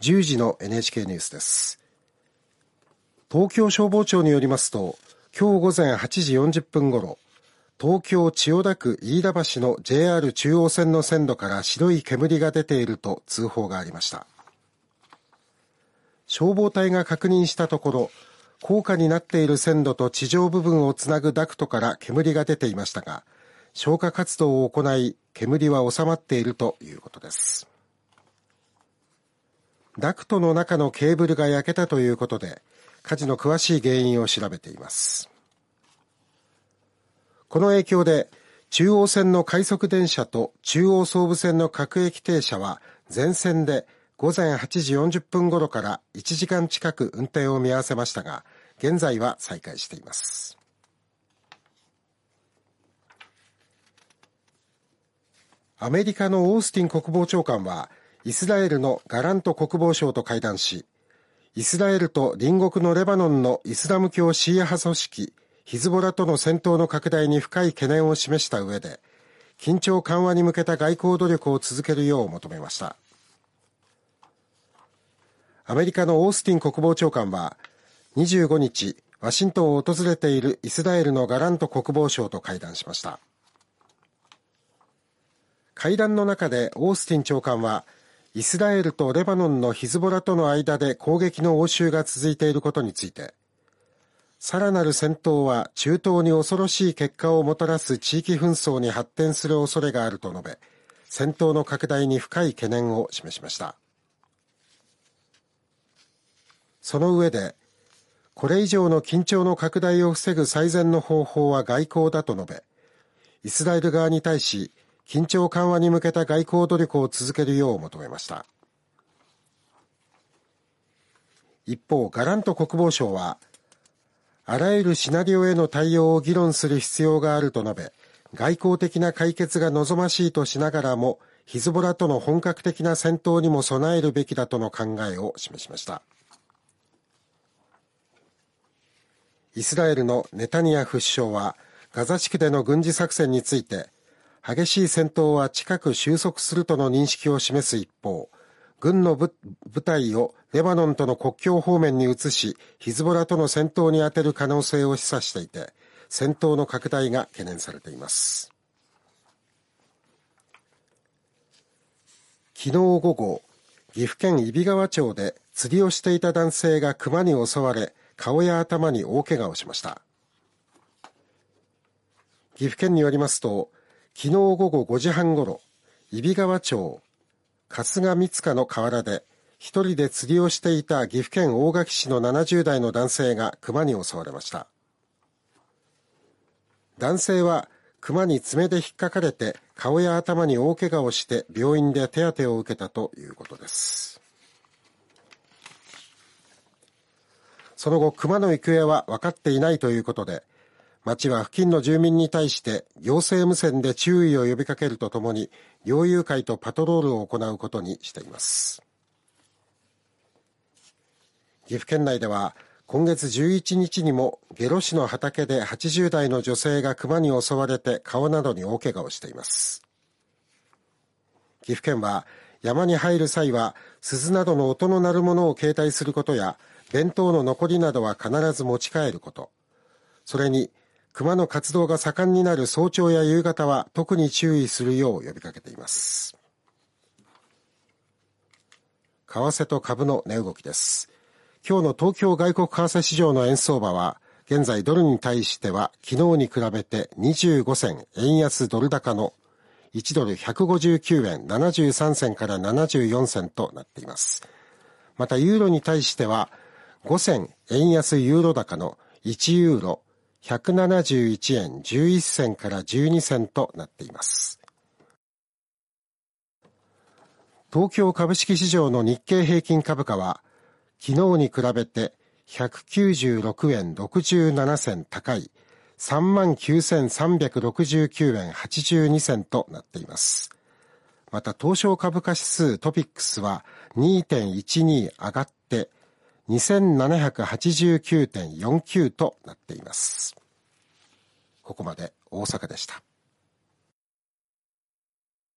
10時の NHK ニュースです。東京消防庁によりますと今日午前8時40分ごろ東京千代田区飯田橋の JR 中央線の線路から白い煙が出ていると通報がありました。消防隊が確認したところ高架になっている線路と地上部分をつなぐダクトから煙が出ていましたが消火活動を行い煙は収まっているということです。ダクトの中のケーブルが焼けたということで火事の詳しい原因を調べています。この影響で中央線の快速電車と中央総武線の各駅停車は全線で午前8時40分頃から1時間近く運転を見合わせましたが現在は再開しています。アメリカのオースティン国防長官はイスラエルのガラント国防相と会談しイスラエルと隣国のレバノンのイスラム教シーア派組織ヒズボラとの戦闘の拡大に深い懸念を示した上で緊張緩和に向けた外交努力を続けるよう求めました。アメリカのオースティン国防長官は25日ワシントンを訪れているイスラエルのガラント国防相と会談しました。会談の中でオースティン長官はイスラエルとレバノンのヒズボラとの間で攻撃の応酬が続いていることについてさらなる戦闘は中東に恐ろしい結果をもたらす地域紛争に発展する恐れがあると述べ戦闘の拡大に深い懸念を示しました。その上でこれ以上の緊張の拡大を防ぐ最善の方法は外交だと述べイスラエル側に対し緊張緩和に向けた外交努力を続けるよう求めました。一方ガラント国防相はあらゆるシナリオへの対応を議論する必要があると述べ外交的な解決が望ましいとしながらもヒズボラとの本格的な戦闘にも備えるべきだとの考えを示しました。イスラエルのネタニヤフ首相はガザ地区での軍事作戦について激しい戦闘は近く収束するとの認識を示す一方、軍の部隊をレバノンとの国境方面に移し、ヒズボラとの戦闘に充てる可能性を示唆していて、戦闘の拡大が懸念されています。昨日午後、岐阜県揖斐川町で釣りをしていた男性が熊に襲われ、顔や頭に大怪我をしました。岐阜県によりますと、昨日午後5時半ごろ、揖斐川町春日三塚の河原で、一人で釣りをしていた岐阜県大垣市の70代の男性が熊に襲われました。男性は熊に爪で引っかかれて顔や頭に大怪我をして病院で手当てを受けたということです。その後、熊の行方は分かっていないということで、町は付近の住民に対して行政無線で注意を呼びかけるとともに猟友会とパトロールを行うことにしています。岐阜県内では今月11日にも下呂市の畑で80代の女性が熊に襲われて顔などに大怪我をしています。岐阜県は山に入る際は鈴などの音の鳴るものを携帯することや弁当の残りなどは必ず持ち帰ること。それに熊の活動が盛んになる早朝や夕方は特に注意するよう呼びかけています。為替と株の値動きです。今日の東京外国為替市場の円相場は現在ドルに対しては昨日に比べて25銭円安ドル高の1ドル159円73銭から74銭となっています。またユーロに対しては5銭円安ユーロ高の1ユーロ171円11銭から12銭となっています。東京株式市場の日経平均株価は昨日に比べて196円67銭高い39,369円82銭となっています。また東証株価指数トピックスは2.12上がって2789.49となっています。ここまで大阪でした。